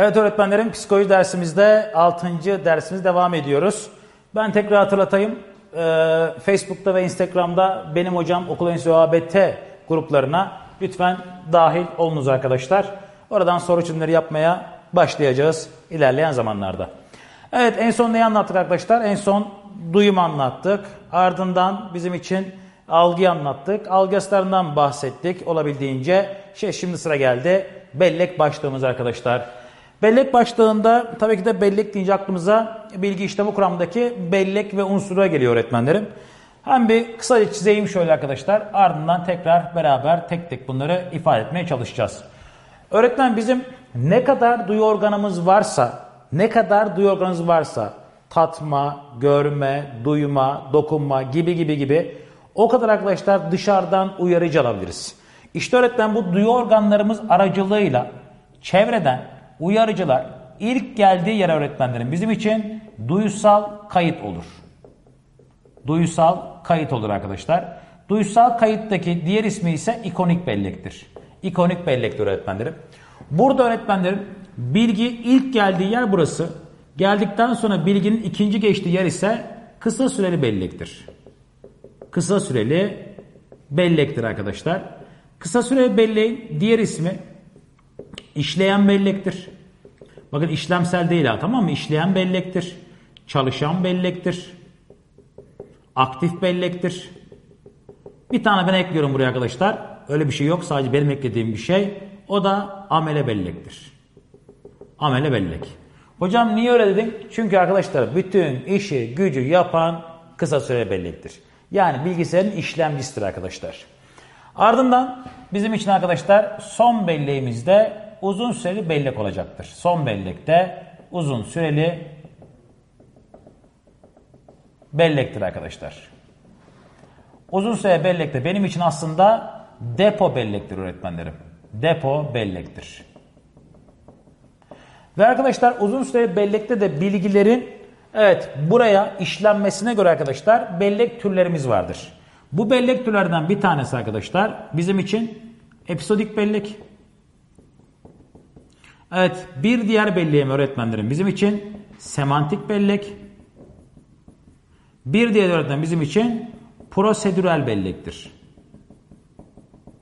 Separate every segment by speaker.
Speaker 1: Evet öğretmenlerim psikoloji dersimizde 6. dersimiz devam ediyoruz. Ben tekrar hatırlatayım. Ee, Facebook'ta ve Instagram'da benim hocam okul enstitü ABT gruplarına lütfen dahil olunuz arkadaşlar. Oradan soru çözümleri yapmaya başlayacağız ilerleyen zamanlarda. Evet en son neyi anlattık arkadaşlar? En son duyum anlattık. Ardından bizim için algıyı anlattık. Algı bahsettik olabildiğince. Şey şimdi sıra geldi. Bellek başlığımız arkadaşlar. Bellek başlığında tabii ki de bellek deyince aklımıza bilgi işlemi kuramındaki bellek ve unsura geliyor öğretmenlerim. Hem bir kısaca çizeyim şöyle arkadaşlar. Ardından tekrar beraber tek tek bunları ifade etmeye çalışacağız. Öğretmen bizim ne kadar duyu organımız varsa, ne kadar duyu organımız varsa tatma, görme, duyma, dokunma gibi gibi gibi o kadar arkadaşlar dışarıdan uyarıcı alabiliriz. İşte öğretmen bu duyu organlarımız aracılığıyla çevreden uyarıcılar ilk geldiği yer öğretmenlerin bizim için duysal kayıt olur. Duysal kayıt olur arkadaşlar. Duysal kayıttaki diğer ismi ise ikonik bellektir. İkonik bellektir öğretmenlerim. Burada öğretmenlerim bilgi ilk geldiği yer burası. Geldikten sonra bilginin ikinci geçtiği yer ise kısa süreli bellektir. Kısa süreli bellektir arkadaşlar. Kısa süreli belleğin diğer ismi işleyen bellektir. Bakın işlemsel değil ha tamam mı? İşleyen bellektir. Çalışan bellektir. Aktif bellektir. Bir tane ben ekliyorum buraya arkadaşlar. Öyle bir şey yok. Sadece benim eklediğim bir şey. O da amele bellektir. Amele bellek. Hocam niye öyle dedin? Çünkü arkadaşlar bütün işi gücü yapan kısa süre bellektir. Yani bilgisayarın işlemcisidir arkadaşlar. Ardından bizim için arkadaşlar son belleğimizde uzun süreli bellek olacaktır. Son bellekte uzun süreli bellektir arkadaşlar. Uzun süre bellekte benim için aslında depo bellektir öğretmenlerim. Depo bellektir. Ve arkadaşlar uzun süre bellekte de bilgilerin evet buraya işlenmesine göre arkadaşlar bellek türlerimiz vardır. Bu bellek türlerden bir tanesi arkadaşlar bizim için episodik bellek. Evet bir diğer belleğim öğretmenlerim bizim için semantik bellek. Bir diğer öğretmen bizim için prosedürel bellektir.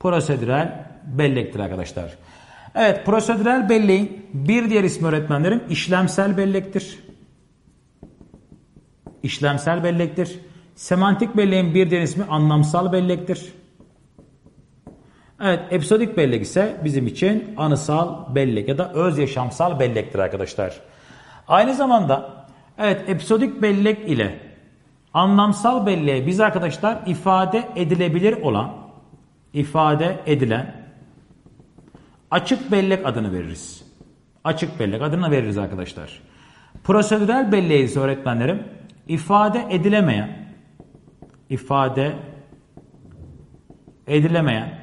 Speaker 1: Prosedürel bellektir arkadaşlar. Evet prosedürel belleğin bir diğer ismi öğretmenlerim işlemsel bellektir. İşlemsel bellektir. Semantik belleğin bir diğer ismi anlamsal bellektir. Evet episodik bellek ise bizim için anısal bellek ya da öz yaşamsal bellektir arkadaşlar. Aynı zamanda evet episodik bellek ile anlamsal belleğe biz arkadaşlar ifade edilebilir olan ifade edilen açık bellek adını veririz. Açık bellek adını veririz arkadaşlar. Prosedürel belleği ise öğretmenlerim ifade edilemeyen ifade edilemeyen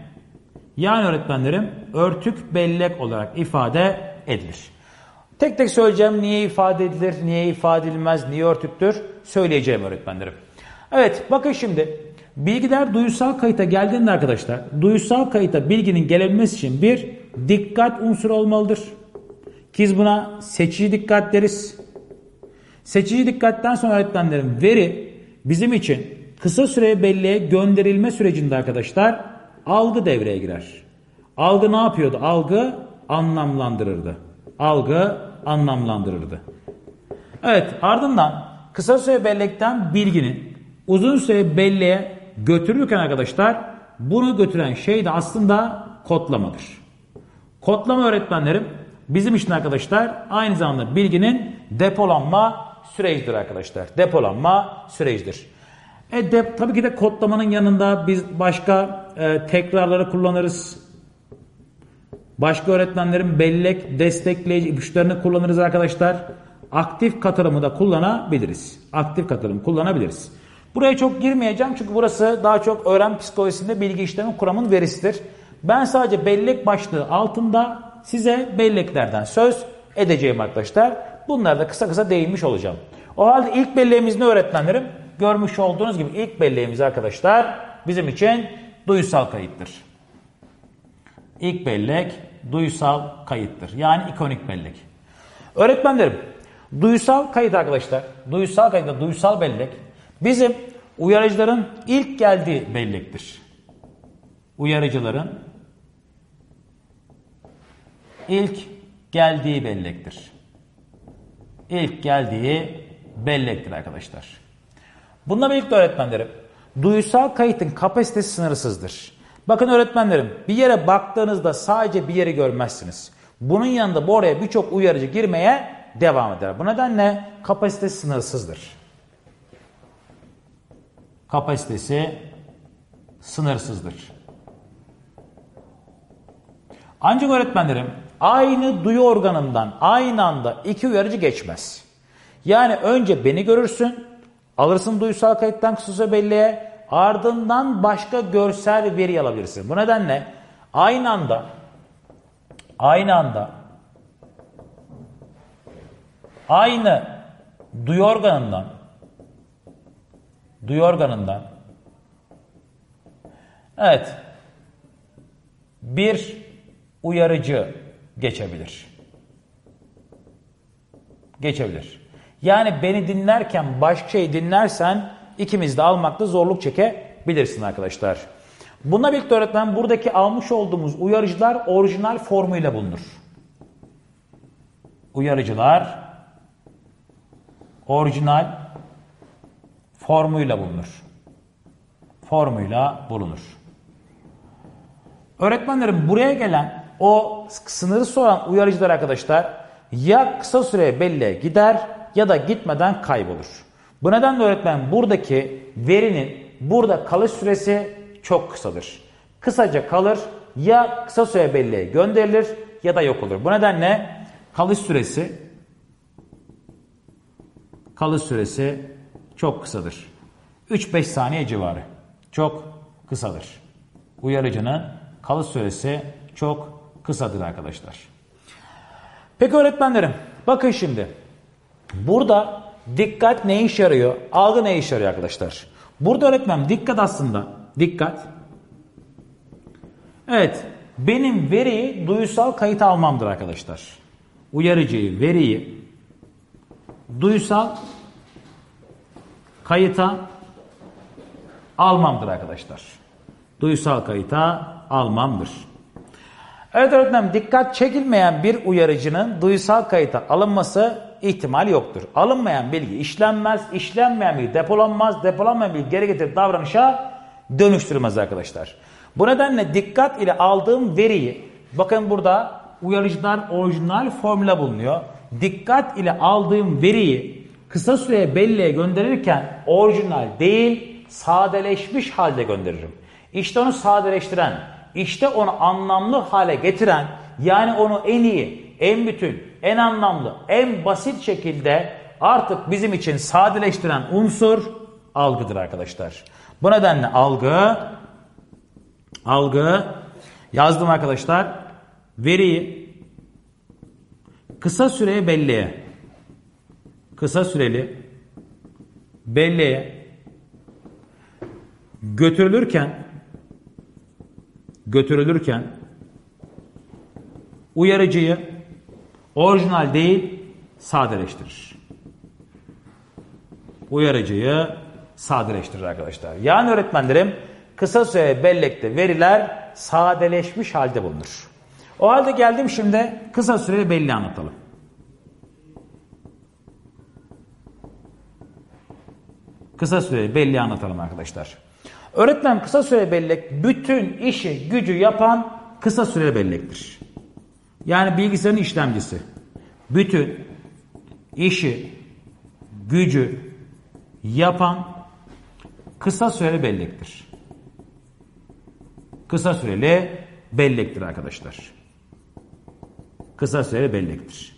Speaker 1: yani öğretmenlerim örtük bellek olarak ifade edilir. Tek tek söyleyeceğim niye ifade edilir, niye ifade edilmez, niye örtüktür söyleyeceğim öğretmenlerim. Evet bakın şimdi bilgiler duysal kayıta geldiğinde arkadaşlar duysal kayıta bilginin gelebilmesi için bir dikkat unsuru olmalıdır. Biz buna seçici dikkat deriz. Seçici dikkatten sonra öğretmenlerim veri bizim için kısa süre belleğe gönderilme sürecinde arkadaşlar algı devreye girer. Algı ne yapıyordu? Algı anlamlandırırdı. Algı anlamlandırırdı. Evet ardından kısa süre bellekten bilginin uzun süre belleğe götürürken arkadaşlar bunu götüren şey de aslında kodlamadır. Kodlama öğretmenlerim bizim için arkadaşlar aynı zamanda bilginin depolanma sürecidir arkadaşlar. Depolanma sürecidir. E de, tabii ki de kodlamanın yanında biz başka e, tekrarları kullanırız. Başka öğretmenlerin bellek, destekleyici ipuçlarını kullanırız arkadaşlar. Aktif katılımı da kullanabiliriz. Aktif katılım kullanabiliriz. Buraya çok girmeyeceğim çünkü burası daha çok öğren psikolojisinde bilgi işlemi kuramın verisidir. Ben sadece bellek başlığı altında size belleklerden söz edeceğim arkadaşlar. Bunlara da kısa kısa değinmiş olacağım. O halde ilk belleğimiz ne öğretmenlerim? Görmüş olduğunuz gibi ilk belleğimiz arkadaşlar bizim için duysal kayıttır. İlk bellek duysal kayıttır. Yani ikonik bellek. Öğretmenlerim, duysal kayıt arkadaşlar, duysal kayıt, duysal bellek bizim uyarıcıların ilk geldiği bellektir. Uyarıcıların ilk geldiği bellektir. İlk geldiği bellektir arkadaşlar. Bununla birlikte öğretmenlerim, duysal kayıtın kapasitesi sınırsızdır. Bakın öğretmenlerim, bir yere baktığınızda sadece bir yeri görmezsiniz. Bunun yanında bu oraya birçok uyarıcı girmeye devam eder. Bu nedenle kapasitesi sınırsızdır. Kapasitesi sınırsızdır. Ancak öğretmenlerim aynı duyu organından aynı anda iki uyarıcı geçmez. Yani önce beni görürsün, alırsın duysal kayıttan kısa belleğe, ardından başka görsel veri alabilirsin. Bu nedenle aynı anda aynı anda aynı duyu organından duyu organından evet bir uyarıcı geçebilir. Geçebilir. Yani beni dinlerken başka şey dinlersen ikimiz de almakta zorluk çekebilirsin arkadaşlar. Bununla birlikte öğretmen buradaki almış olduğumuz uyarıcılar orijinal formuyla bulunur. Uyarıcılar orijinal formuyla bulunur. Formuyla bulunur. Öğretmenlerim buraya gelen o sınırı soran uyarıcılar arkadaşlar ya kısa süre belli gider ya da gitmeden kaybolur. Bu nedenle öğretmen buradaki verinin burada kalış süresi çok kısadır. Kısaca kalır ya kısa süre belleğe gönderilir ya da yok olur. Bu nedenle kalış süresi kalış süresi çok kısadır. 3-5 saniye civarı. Çok kısadır. Uyarıcının kalış süresi çok kısadır arkadaşlar. Peki öğretmenlerim bakın şimdi burada dikkat ne iş yarıyor? Algı ne iş yarıyor arkadaşlar? Burada öğretmen dikkat aslında dikkat evet benim veriyi duysal kayıt almamdır arkadaşlar. Uyarıcıyı veriyi duysal kayıta almamdır arkadaşlar. Duysal kayıta almamdır. Evet öğretmenim dikkat çekilmeyen bir uyarıcının duysal kayıta alınması ihtimal yoktur. Alınmayan bilgi işlenmez, işlenmeyen bilgi depolanmaz, depolanmayan bilgi geri getirip davranışa dönüştürmez arkadaşlar. Bu nedenle dikkat ile aldığım veriyi, bakın burada uyarıcılar orijinal formüle bulunuyor. Dikkat ile aldığım veriyi kısa süreye belleğe gönderirken orijinal değil sadeleşmiş halde gönderirim. İşte onu sadeleştiren, işte onu anlamlı hale getiren yani onu en iyi, en bütün, en anlamlı, en basit şekilde artık bizim için sadeleştiren unsur algıdır arkadaşlar. Bu nedenle algı algı yazdım arkadaşlar. Veriyi kısa süreye belleğe kısa süreli belleğe götürülürken götürülürken uyarıcıyı orijinal değil sadeleştirir. Uyarıcıyı sadeleştirir arkadaşlar. Yani öğretmenlerim kısa süre bellekte veriler sadeleşmiş halde bulunur. O halde geldim şimdi kısa süreli belli anlatalım. Kısa süreli belli anlatalım arkadaşlar. Öğretmen kısa süre bellek bütün işi gücü yapan kısa süre bellektir. Yani bilgisayarın işlemcisi. Bütün işi gücü yapan kısa süreli bellektir. Kısa süreli bellektir arkadaşlar. Kısa süreli bellektir.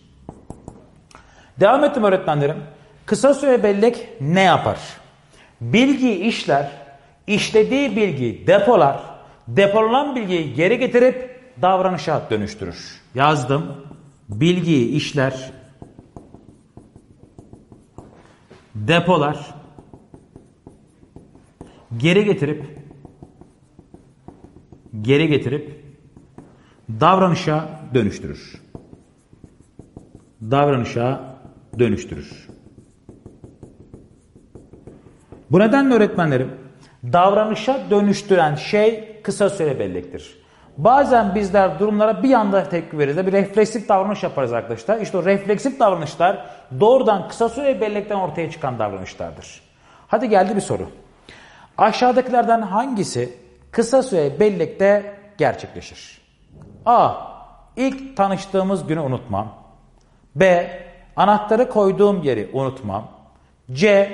Speaker 1: Devam ettim öğretmenlerim. Kısa süre bellek ne yapar? Bilgi işler, işlediği bilgi depolar, depolanan bilgiyi geri getirip davranışa dönüştürür. Yazdım. Bilgiyi işler, depolar, geri getirip geri getirip davranışa dönüştürür. davranışa dönüştürür. Bu nedenle öğretmenlerim davranışa dönüştüren şey kısa süre bellektir. Bazen bizler durumlara bir anda tepki veririz. Bir refleksif davranış yaparız arkadaşlar. İşte o refleksif davranışlar doğrudan kısa süre bellekten ortaya çıkan davranışlardır. Hadi geldi bir soru. Aşağıdakilerden hangisi kısa süre bellekte gerçekleşir? A. İlk tanıştığımız günü unutmam. B. Anahtarı koyduğum yeri unutmam. C.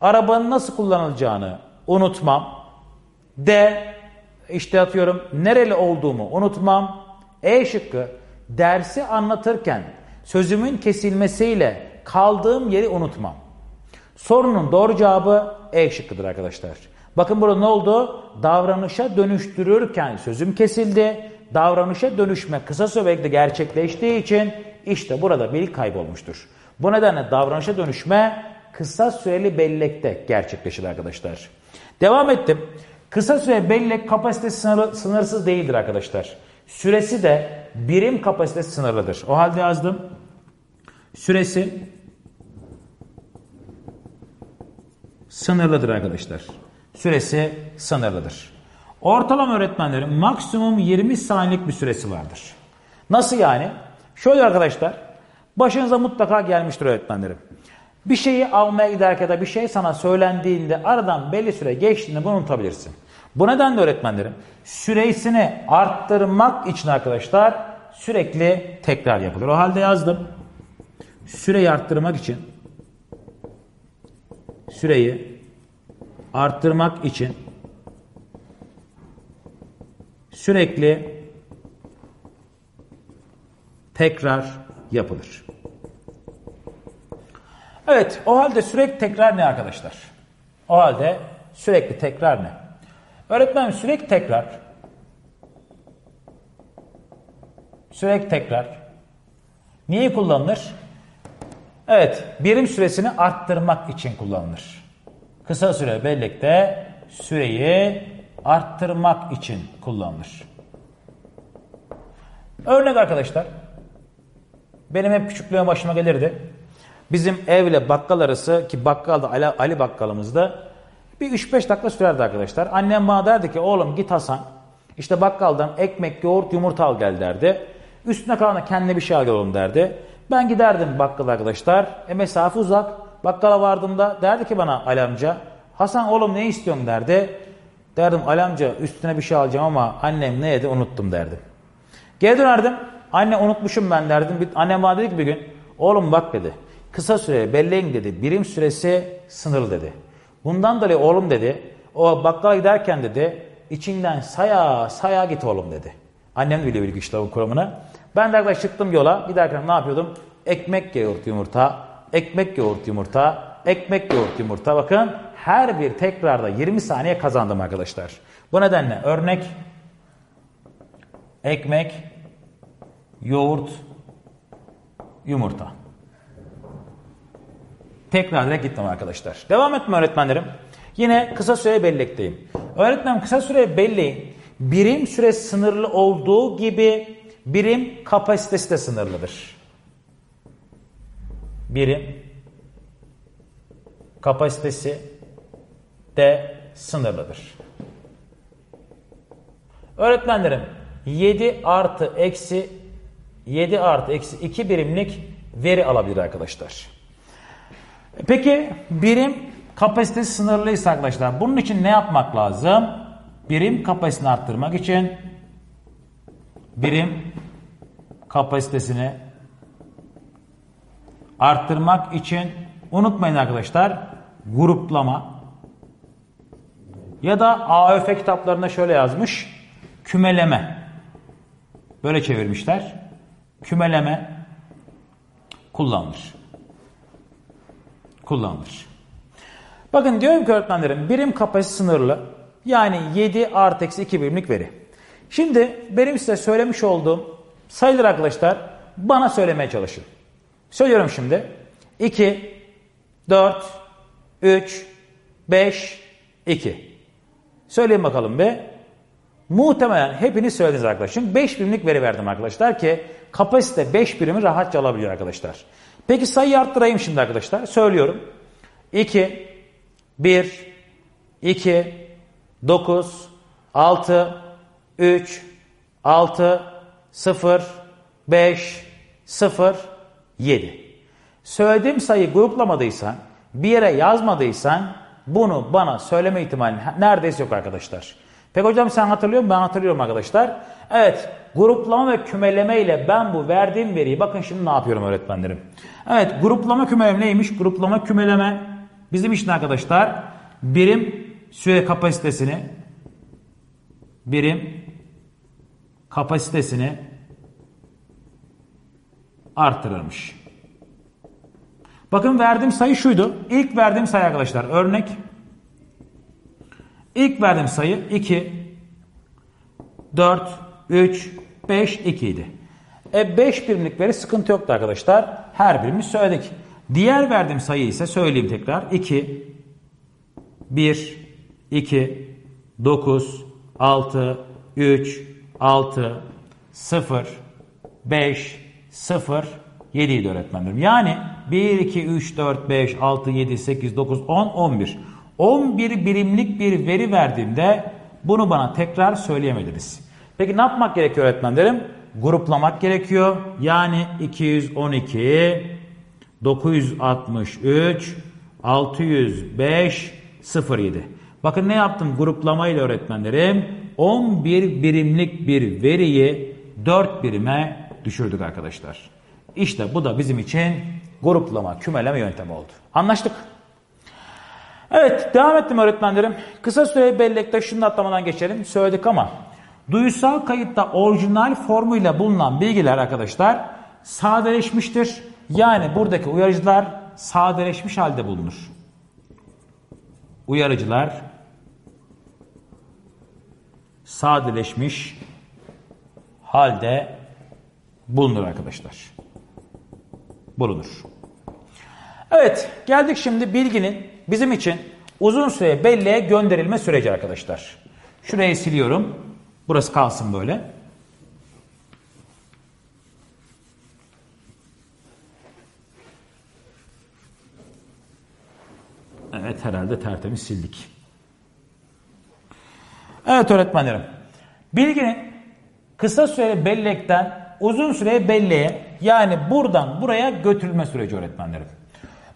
Speaker 1: Arabanın nasıl kullanılacağını unutmam. D. İşte atıyorum nereli olduğumu unutmam. E şıkkı dersi anlatırken sözümün kesilmesiyle kaldığım yeri unutmam. Sorunun doğru cevabı E şıkkıdır arkadaşlar. Bakın burada ne oldu? Davranışa dönüştürürken sözüm kesildi. Davranışa dönüşme kısa sürede gerçekleştiği için işte burada bilgi kaybolmuştur. Bu nedenle davranışa dönüşme kısa süreli bellekte gerçekleşir arkadaşlar. Devam ettim. Kısa süre bellek kapasitesi sınırlı, sınırsız değildir arkadaşlar. Süresi de birim kapasitesi sınırlıdır. O halde yazdım. Süresi sınırlıdır arkadaşlar. Süresi sınırlıdır. Ortalama öğretmenlerin maksimum 20 saniyelik bir süresi vardır. Nasıl yani? Şöyle arkadaşlar. Başınıza mutlaka gelmiştir öğretmenlerim. Bir şeyi almaya giderken da bir şey sana söylendiğinde aradan belli süre geçtiğinde bunu unutabilirsin. Bu nedenle öğretmenlerim süresini arttırmak için arkadaşlar sürekli tekrar yapılır. O halde yazdım. Süreyi arttırmak için süreyi arttırmak için sürekli tekrar yapılır. Evet, o halde sürekli tekrar ne arkadaşlar? O halde sürekli tekrar ne? Öğretmenim sürekli tekrar sürekli tekrar niye kullanılır? Evet, birim süresini arttırmak için kullanılır. Kısa süre bellekte süreyi arttırmak için kullanılır. Örnek arkadaşlar. Benim hep küçüklüğüm başıma gelirdi. Bizim evle bakkal arası ki bakkal da Ali, Ali bakkalımızda bir 3-5 dakika sürerdi arkadaşlar. Annem bana derdi ki oğlum git Hasan işte bakkaldan ekmek, yoğurt, yumurta al gel derdi. Üstüne kalan kendine bir şey al oğlum derdi. Ben giderdim bakkal arkadaşlar. E mesafe uzak. Bakkala vardığımda derdi ki bana Ali amca Hasan oğlum ne istiyorsun derdi. Derdim Ali amca üstüne bir şey alacağım ama annem ne yedi unuttum derdim. Geri dönerdim. Anne unutmuşum ben derdim. Annem bana dedi ki bir gün oğlum bak dedi. Kısa süre belleğin dedi. Birim süresi sınırlı dedi. Bundan dolayı oğlum dedi. O bakkala giderken dedi. içinden saya saya git oğlum dedi. Annem biliyor bilgi işlem kuramını. Ben de arkadaş çıktım yola. Giderken ne yapıyordum? Ekmek yoğurt yumurta. Ekmek yoğurt yumurta. Ekmek yoğurt yumurta. Bakın her bir tekrarda 20 saniye kazandım arkadaşlar. Bu nedenle örnek ekmek, yoğurt, yumurta. Tekrar direkt gittim arkadaşlar. Devam etme öğretmenlerim. Yine kısa süre bellekteyim. Öğretmen kısa süre belleğin birim süre sınırlı olduğu gibi birim kapasitesi de sınırlıdır. Birim kapasitesi de sınırlıdır. Öğretmenlerim 7 artı eksi 7 artı eksi 2 birimlik veri alabilir arkadaşlar. Peki birim kapasitesi sınırlıysa arkadaşlar bunun için ne yapmak lazım? Birim kapasitesini arttırmak için birim kapasitesini arttırmak için unutmayın arkadaşlar gruplama ya da AÖF kitaplarında şöyle yazmış kümeleme. Böyle çevirmişler. Kümeleme kullanılır kullanılır. Bakın diyorum ki öğretmenlerim birim kapasite sınırlı. Yani 7 artı eksi 2 birimlik veri. Şimdi benim size söylemiş olduğum sayılar arkadaşlar bana söylemeye çalışın. Söylüyorum şimdi. 2, 4, 3, 5, 2. Söyleyin bakalım be. Muhtemelen hepiniz söylediniz arkadaşlar. Çünkü 5 birimlik veri verdim arkadaşlar ki kapasite 5 birimi rahatça alabiliyor arkadaşlar. Peki sayıyı arttırayım şimdi arkadaşlar. Söylüyorum. 2, 1, 2, 9, 6, 3, 6, 0, 5, 0, 7. Söylediğim sayıyı gruplamadıysan, bir yere yazmadıysan bunu bana söyleme ihtimali neredeyse yok arkadaşlar. Peki hocam sen hatırlıyor musun? Ben hatırlıyorum arkadaşlar. Evet gruplama ve kümeleme ile ben bu verdiğim veriyi bakın şimdi ne yapıyorum öğretmenlerim. Evet gruplama kümeleme neymiş? Gruplama kümeleme bizim için arkadaşlar birim süre kapasitesini birim kapasitesini artırırmış. Bakın verdiğim sayı şuydu. İlk verdiğim sayı arkadaşlar örnek. İlk verdiğim sayı 2, 4, 3, 5, 2 idi. E 5 birimlik veri sıkıntı yoktu arkadaşlar. Her birimiz söyledik. Diğer verdiğim sayı ise söyleyeyim tekrar. 2, 1, 2, 9, 6, 3, 6, 0, 5, 0, 7 idi öğretmenlerim. Yani 1, 2, 3, 4, 5, 6, 7, 8, 9, 10, 11. 11 birimlik bir veri verdiğimde bunu bana tekrar söyleyemediniz. Peki ne yapmak gerekiyor öğretmenlerim? Gruplamak gerekiyor. Yani 212, 963, 605, 07. Bakın ne yaptım gruplamayla öğretmenlerim? 11 birimlik bir veriyi 4 birime düşürdük arkadaşlar. İşte bu da bizim için gruplama, kümeleme yöntemi oldu. Anlaştık. Evet devam ettim öğretmenlerim. Kısa süre bellekte şunu atlamadan geçelim. Söyledik ama duysal kayıtta orijinal formuyla bulunan bilgiler arkadaşlar sadeleşmiştir. Yani buradaki uyarıcılar sadeleşmiş halde bulunur. Uyarıcılar sadeleşmiş halde bulunur arkadaşlar bulunur. Evet geldik şimdi bilginin bizim için uzun süre belleğe gönderilme süreci arkadaşlar. Şurayı siliyorum. Burası kalsın böyle. Evet herhalde tertemiz sildik. Evet öğretmenlerim. Bilginin kısa süreli bellekten uzun süre belleğe yani buradan buraya götürülme süreci öğretmenlerim.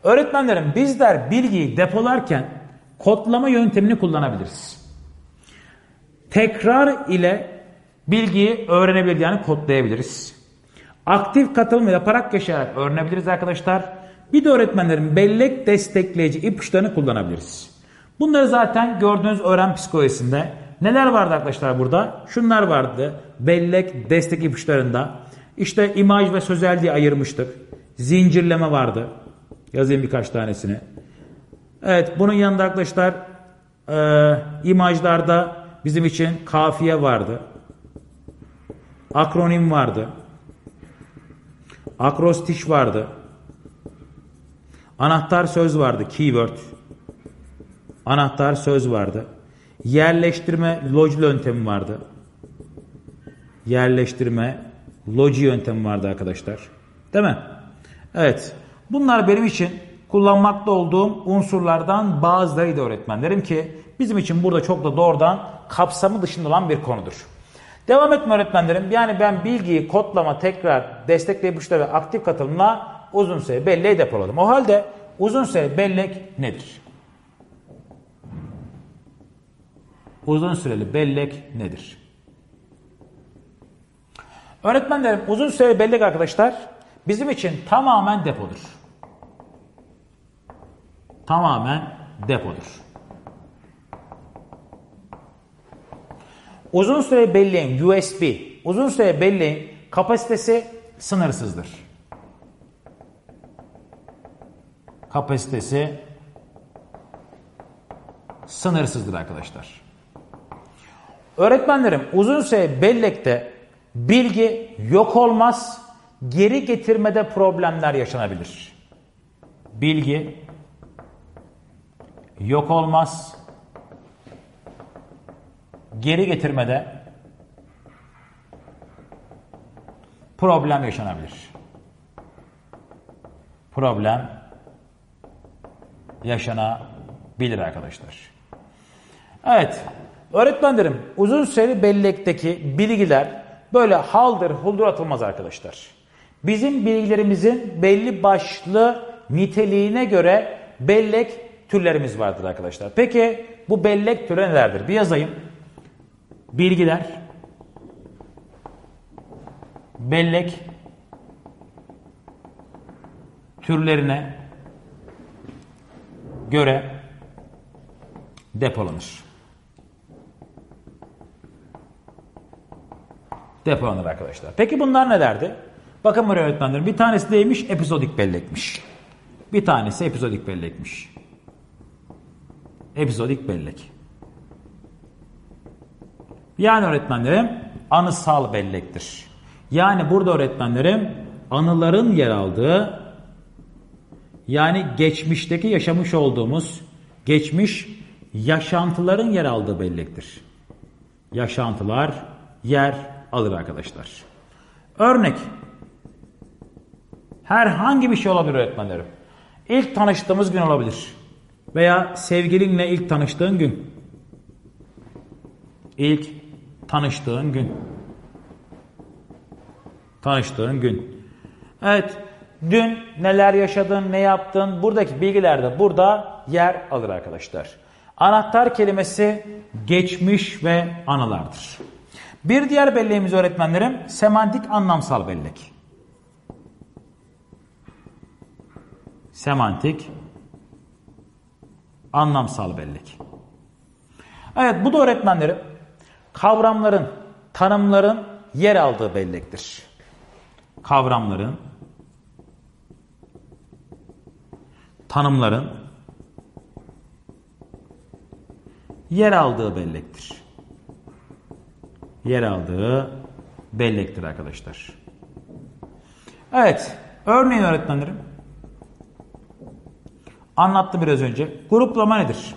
Speaker 1: Öğretmenlerim bizler bilgiyi depolarken kodlama yöntemini kullanabiliriz. Tekrar ile bilgiyi öğrenebilir yani kodlayabiliriz. Aktif katılım yaparak yaşayarak öğrenebiliriz arkadaşlar. Bir de öğretmenlerin bellek destekleyici ipuçlarını kullanabiliriz. Bunları zaten gördüğünüz öğren psikolojisinde neler vardı arkadaşlar burada? Şunlar vardı bellek destek ipuçlarında. İşte imaj ve sözel diye ayırmıştık. Zincirleme vardı. Yazayım birkaç tanesini. Evet bunun yanında arkadaşlar e, imajlarda bizim için kafiye vardı. Akronim vardı. Akrostiş vardı. Anahtar söz vardı. Keyword. Anahtar söz vardı. Yerleştirme loji yöntemi vardı. Yerleştirme loji yöntemi vardı arkadaşlar. Değil mi? Evet. Bunlar benim için kullanmakta olduğum unsurlardan bazılarıydı öğretmenlerim ki bizim için burada çok da doğrudan kapsamı dışında olan bir konudur. Devam etme öğretmenlerim. Yani ben bilgiyi kodlama, tekrar, destekleyici ipuçları ve aktif katılımla uzun süre belleğe depoladım. O halde uzun süre bellek nedir? Uzun süreli bellek nedir? Öğretmenlerim uzun süre bellek arkadaşlar bizim için tamamen depodur. Tamamen depodur. Uzun süre belleğin USB, uzun süre belleğin kapasitesi sınırsızdır. Kapasitesi sınırsızdır arkadaşlar. Öğretmenlerim uzun süre bellekte Bilgi yok olmaz, geri getirmede problemler yaşanabilir. Bilgi yok olmaz, geri getirmede problem yaşanabilir. Problem yaşanabilir arkadaşlar. Evet, öğretmenlerim uzun süreli bellekteki bilgiler böyle haldır huldur atılmaz arkadaşlar. Bizim bilgilerimizin belli başlı niteliğine göre bellek türlerimiz vardır arkadaşlar. Peki bu bellek türü nelerdir? Bir yazayım. Bilgiler, bellek türlerine göre depolanır. Depolanır arkadaşlar. Peki bunlar nelerdi? Bakın buraya öğretmenlerim. Bir tanesi neymiş? Epizodik bellekmiş. Bir tanesi epizodik bellekmiş. Epizodik bellek. Yani öğretmenlerim anısal bellektir. Yani burada öğretmenlerim anıların yer aldığı yani geçmişteki yaşamış olduğumuz geçmiş yaşantıların yer aldığı bellektir. Yaşantılar yer alır arkadaşlar. Örnek herhangi bir şey olabilir öğretmenlerim. İlk tanıştığımız gün olabilir. Veya sevgilinle ilk tanıştığın gün. İlk tanıştığın gün. Tanıştığın gün. Evet, dün neler yaşadın, ne yaptın buradaki bilgiler de burada yer alır arkadaşlar. Anahtar kelimesi geçmiş ve anılardır. Bir diğer belleğimiz öğretmenlerim semantik anlamsal bellek. Semantik anlamsal bellek. Evet bu da öğretmenlerim kavramların, tanımların yer aldığı bellektir. Kavramların, tanımların yer aldığı bellektir. Yer aldığı bellektir arkadaşlar. Evet, örneğin öğretmenlerim anlattım biraz önce. Gruplama nedir?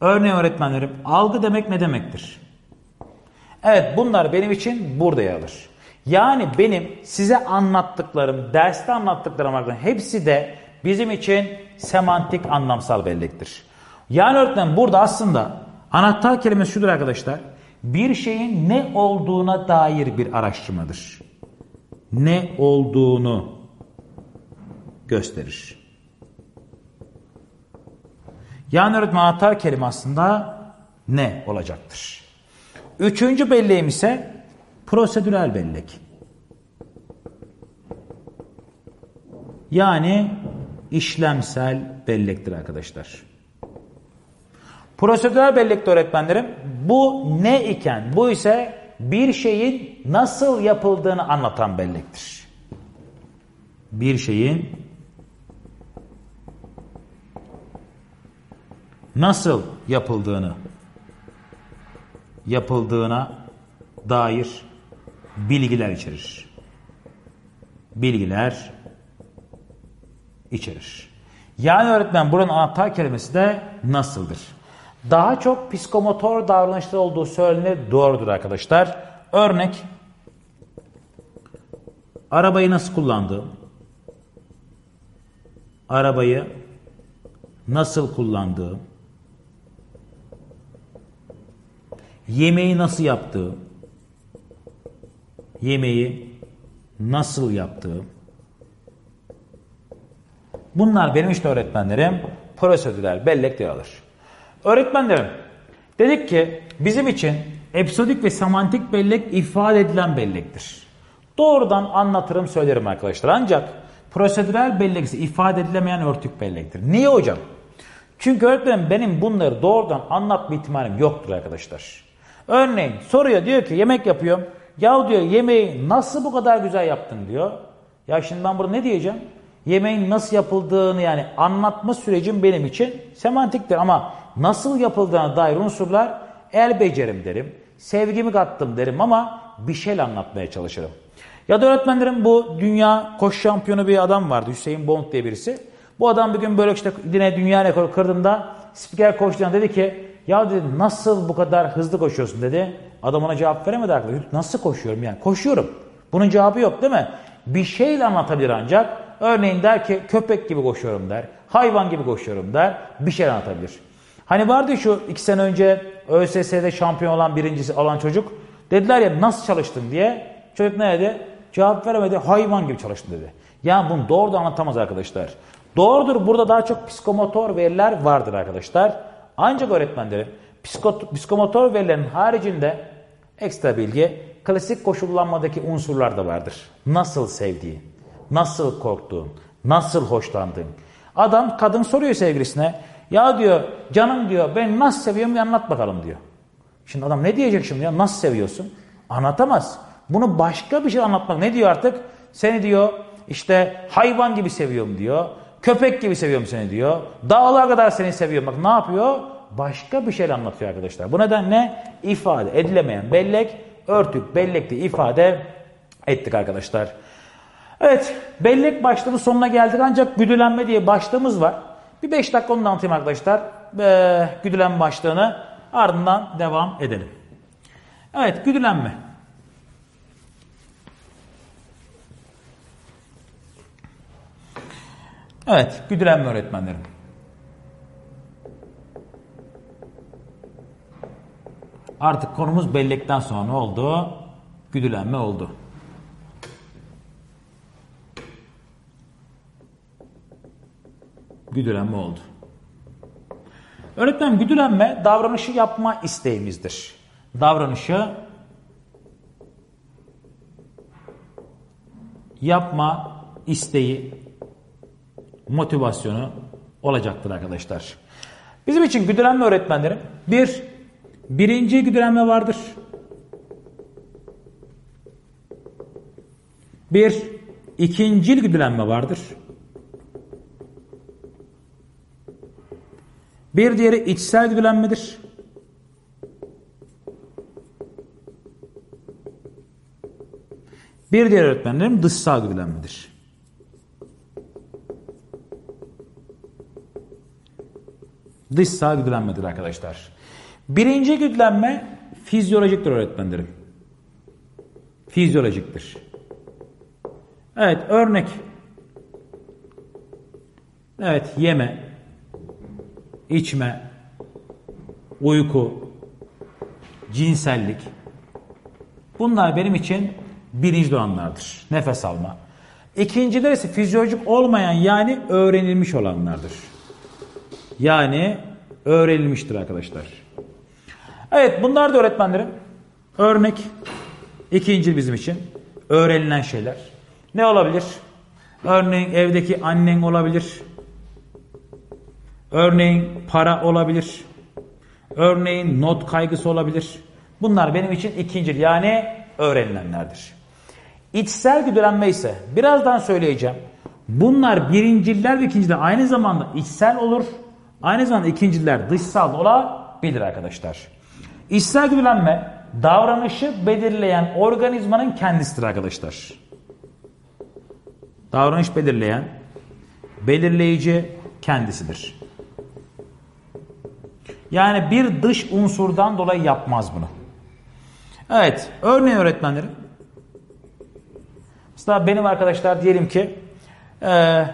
Speaker 1: Örneğin öğretmenlerim algı demek ne demektir? Evet bunlar benim için burada yer alır. Yani benim size anlattıklarım, derste anlattıklarım hepsi de bizim için semantik anlamsal bellektir. Yani öğretmen burada aslında anahtar kelimesi şudur arkadaşlar. Bir şeyin ne olduğuna dair bir araştırmadır. Ne olduğunu gösterir. Yani anahtar kelime aslında ne olacaktır. Üçüncü belleğim ise prosedürel bellek. Yani işlemsel bellektir arkadaşlar. Prosedürel bellekte öğretmenlerim bu ne iken bu ise bir şeyin nasıl yapıldığını anlatan bellektir. Bir şeyin nasıl yapıldığını yapıldığına dair bilgiler içerir. Bilgiler içerir. Yani öğretmen buranın anahtar kelimesi de nasıldır? Daha çok psikomotor davranışlar olduğu söylenir doğrudur arkadaşlar. Örnek arabayı nasıl kullandığım, arabayı nasıl kullandığım, yemeği nasıl yaptığı, yemeği nasıl yaptığı, bunlar benim işte öğretmenlerim prosedürel bellek diye alır. Öğretmenlerim dedik ki bizim için episodik ve semantik bellek ifade edilen bellektir. Doğrudan anlatırım söylerim arkadaşlar ancak prosedürel bellek ise ifade edilemeyen örtük bellektir. Niye hocam? Çünkü öğretmenim benim bunları doğrudan anlatma ihtimalim yoktur arkadaşlar. Örneğin soruyor diyor ki yemek yapıyorum. Ya diyor yemeği nasıl bu kadar güzel yaptın diyor. Ya şimdi ben burada ne diyeceğim? Yemeğin nasıl yapıldığını yani anlatma sürecim benim için semantiktir ama nasıl yapıldığına dair unsurlar el becerim derim. Sevgimi kattım derim ama bir şeyle anlatmaya çalışırım. Ya da öğretmenlerim bu dünya koş şampiyonu bir adam vardı Hüseyin Bolt diye birisi. Bu adam bir gün böyle işte yine dünya rekoru kırdığında spiker koştuğunda dedi ki ya dedi nasıl bu kadar hızlı koşuyorsun dedi. Adam ona cevap veremedi arkadaşlar. Nasıl koşuyorum yani? Koşuyorum. Bunun cevabı yok değil mi? Bir şeyle anlatabilir ancak. Örneğin der ki köpek gibi koşuyorum der. Hayvan gibi koşuyorum der. Bir şey anlatabilir. Hani vardı şu iki sene önce ÖSS'de şampiyon olan birincisi alan çocuk. Dediler ya nasıl çalıştın diye. Çocuk ne dedi? Cevap veremedi. Hayvan gibi çalıştım dedi. Yani bunu doğru da anlatamaz arkadaşlar. Doğrudur burada daha çok psikomotor veriler vardır arkadaşlar. Ancak öğretmenlerin psikomotor verilerin haricinde ekstra bilgi klasik koşullanmadaki unsurlar da vardır. Nasıl sevdiğin, nasıl korktuğun, nasıl hoşlandığın. Adam kadın soruyor sevgilisine ya diyor canım diyor ben nasıl seviyorum bir anlat bakalım diyor. Şimdi adam ne diyecek şimdi ya nasıl seviyorsun? Anlatamaz. Bunu başka bir şey anlatmak ne diyor artık? Seni diyor işte hayvan gibi seviyorum diyor. Köpek gibi seviyorum seni diyor. Dağlar kadar seni seviyorum. Bak ne yapıyor? Başka bir şeyle anlatıyor arkadaşlar. Bu nedenle ifade edilemeyen bellek, örtük bellekte ifade ettik arkadaşlar. Evet bellek başlığının sonuna geldik ancak güdülenme diye başlığımız var. Bir 5 dakika onu anlatayım arkadaşlar. Ee, güdülenme başlığını ardından devam edelim. Evet güdülenme. Evet, güdülenme öğretmenlerim. Artık konumuz bellekten sonra oldu? Güdülenme oldu. Güdülenme oldu. Öğretmen güdülenme davranışı yapma isteğimizdir. Davranışı yapma isteği motivasyonu olacaktır arkadaşlar. Bizim için güdülenme öğretmenlerim bir, birinci güdülenme vardır. Bir, ikincil güdülenme vardır. Bir diğeri içsel güdülenmedir. Bir diğer öğretmenlerim dışsal güdülenmedir. Dışsal güdülenmedir arkadaşlar. Birinci güdülenme fizyolojiktir öğretmenlerim. Fizyolojiktir. Evet örnek. Evet yeme, içme, uyku, cinsellik. Bunlar benim için birinci doğanlardır. Nefes alma. İkinciler ise fizyolojik olmayan yani öğrenilmiş olanlardır. Yani öğrenilmiştir arkadaşlar. Evet bunlar da öğretmenlerim. Örnek ikinci bizim için öğrenilen şeyler. Ne olabilir? Örneğin evdeki annen olabilir. Örneğin para olabilir. Örneğin not kaygısı olabilir. Bunlar benim için ikinci yani öğrenilenlerdir. İçsel güdülenme ise birazdan söyleyeceğim. Bunlar birinciler ve ikinciler aynı zamanda içsel olur Aynı zamanda ikinciler dışsal olabilir arkadaşlar. İçsel güdülenme davranışı belirleyen organizmanın kendisidir arkadaşlar. Davranış belirleyen belirleyici kendisidir. Yani bir dış unsurdan dolayı yapmaz bunu. Evet, örneğin öğretmenlerim. Mesela benim arkadaşlar diyelim ki e,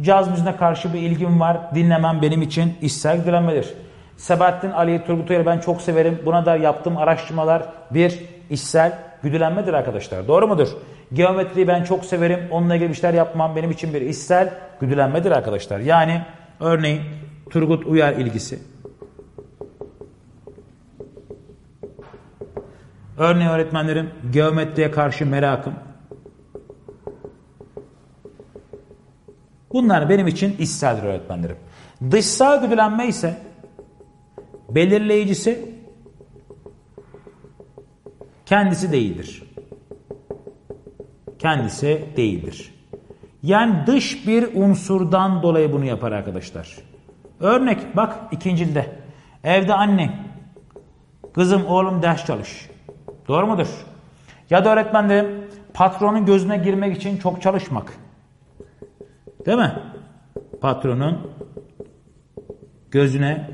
Speaker 1: Caz müziğine karşı bir ilgim var. Dinlemem benim için içsel direnmedir. Sebahattin Ali Turgut ben çok severim. Buna da yaptığım araştırmalar bir içsel güdülenmedir arkadaşlar. Doğru mudur? Geometriyi ben çok severim. Onunla ilgili işler yapmam benim için bir içsel güdülenmedir arkadaşlar. Yani örneğin Turgut Uyar ilgisi. Örneğin öğretmenlerim geometriye karşı merakım. Bunlar benim için içseldir öğretmenlerim. Dışsal güdülenme ise belirleyicisi kendisi değildir. Kendisi değildir. Yani dış bir unsurdan dolayı bunu yapar arkadaşlar. Örnek bak ikincilde. Evde annen. Kızım oğlum ders çalış. Doğru mudur? Ya da öğretmen patronun gözüne girmek için çok çalışmak. Değil mi? Patronun gözüne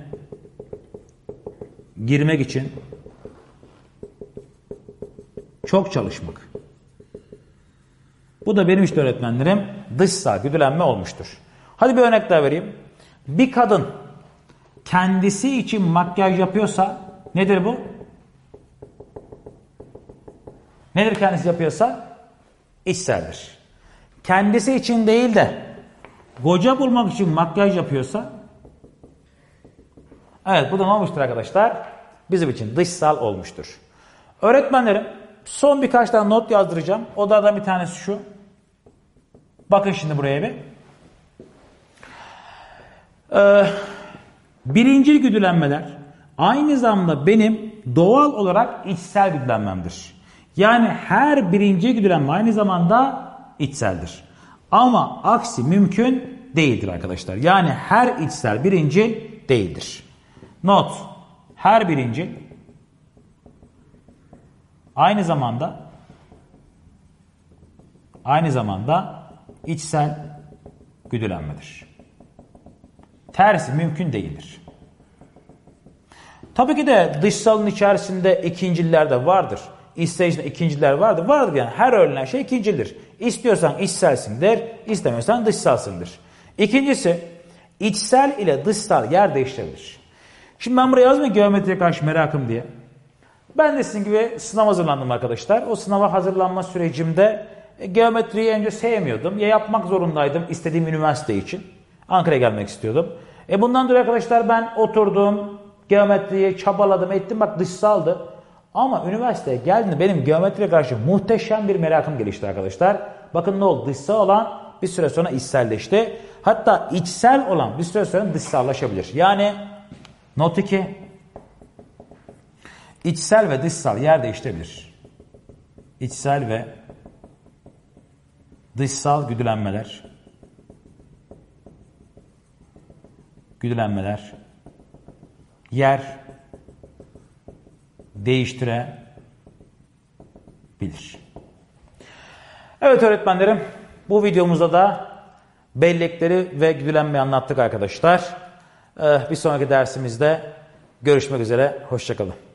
Speaker 1: girmek için Çok çalışmak. Bu da benim işte öğretmenlerim dışsal güdülenme olmuştur. Hadi bir örnek daha vereyim. Bir kadın kendisi için makyaj yapıyorsa nedir bu? Nedir kendisi yapıyorsa? İçseldir. Kendisi için değil de koca bulmak için makyaj yapıyorsa evet bu da ne olmuştur arkadaşlar? Bizim için dışsal olmuştur. Öğretmenlerim son birkaç tane not yazdıracağım. Odadan bir tanesi şu. Bakın şimdi buraya bir. Ee, birincil güdülenmeler aynı zamanda benim doğal olarak içsel güdülenmemdir. Yani her birinci güdülenme aynı zamanda içseldir. Ama aksi mümkün değildir arkadaşlar. Yani her içsel birinci değildir. Not. Her birinci aynı zamanda aynı zamanda içsel güdülenmedir. Tersi mümkün değildir. Tabii ki de dışsalın içerisinde ikinciller de vardır. İsteyicinde ikinciler vardır. Vardır yani her öğrenilen şey ikincidir. İstiyorsan içselsindir, istemiyorsan dışsalsındır. İkincisi içsel ile dışsal yer değiştirebilir. Şimdi ben buraya yazmıyorum geometriye karşı merakım diye. Ben de sizin gibi sınav hazırlandım arkadaşlar. O sınava hazırlanma sürecimde e, geometriyi önce sevmiyordum. Ya yapmak zorundaydım istediğim üniversite için. Ankara'ya gelmek istiyordum. E bundan dolayı arkadaşlar ben oturdum, geometriyi çabaladım, ettim. Bak dışsaldı. Ama üniversiteye geldiğinde benim geometriye karşı muhteşem bir merakım gelişti arkadaşlar. Bakın ne oldu? Dışsal olan bir süre sonra içselleşti. Hatta içsel olan bir süre sonra dışsallaşabilir. Yani not 2 içsel ve dışsal yer değiştirebilir. İçsel ve dışsal güdülenmeler güdülenmeler yer değiştirebilir. Evet öğretmenlerim bu videomuzda da bellekleri ve güdülenmeyi anlattık arkadaşlar. Bir sonraki dersimizde görüşmek üzere. Hoşçakalın.